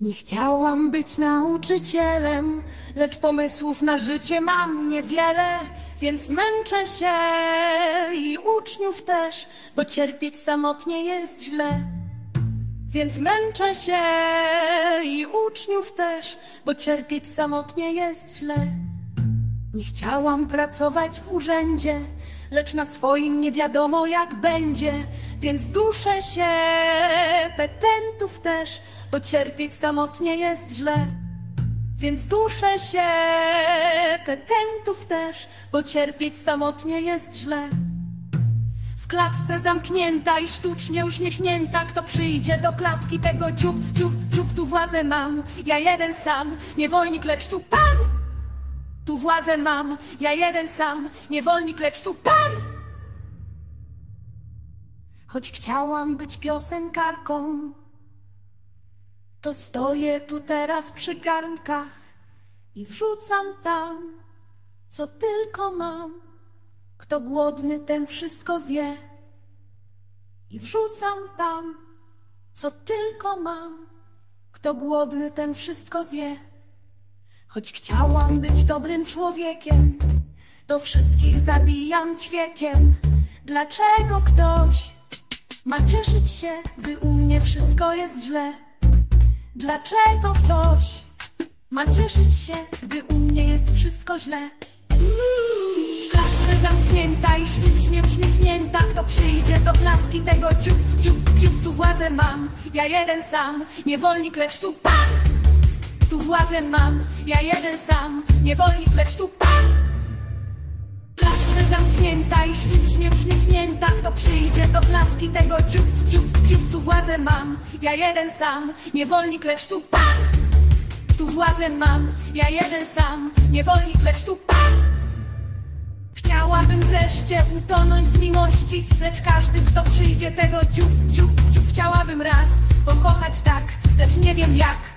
Nie chciałam być nauczycielem, lecz pomysłów na życie mam niewiele, więc męczę się i uczniów też, bo cierpieć samotnie jest źle. Więc męczę się i uczniów też, bo cierpieć samotnie jest źle. Nie chciałam pracować w urzędzie, lecz na swoim nie wiadomo jak będzie, więc duszę się petentów też, bo cierpieć samotnie jest źle. Więc duszę się petentów też, bo cierpieć samotnie jest źle. W klatce zamknięta i sztucznie uśmiechnięta Kto przyjdzie do klatki tego ciup, ciup, ciup Tu władzę mam, ja jeden sam Niewolnik, lecz tu Pan Tu władzę mam, ja jeden sam Niewolnik, lecz tu Pan Choć chciałam być piosenkarką To stoję tu teraz przy garnkach I wrzucam tam, co tylko mam kto głodny, ten wszystko zje. I wrzucam tam, co tylko mam. Kto głodny, ten wszystko zje. Choć chciałam być dobrym człowiekiem, to wszystkich zabijam ćwiekiem. Dlaczego ktoś ma cieszyć się, gdy u mnie wszystko jest źle? Dlaczego ktoś ma cieszyć się, gdy u mnie jest wszystko źle? W klatce zamknięta i ślicznie uśmiechnięta Kto przyjdzie do klatki tego ciup, ciup, ciup Tu władzę mam, ja jeden sam Niewolnik, lecz tu Pan Tu władzę mam, ja jeden sam Niewolnik, lecz tu Pan zamknięta i ślicznie uśmiechnięta. Kto przyjdzie do klatki tego ciup, ciup, ciup Tu władzę mam, ja jeden sam Niewolnik, lecz tu Pan. Tu władzę mam, ja jeden sam Niewolnik, lecz tu Pan. Chciałabym wreszcie utonąć z miłości Lecz każdy, kto przyjdzie tego ciup, ciup, ciup Chciałabym raz pokochać tak, lecz nie wiem jak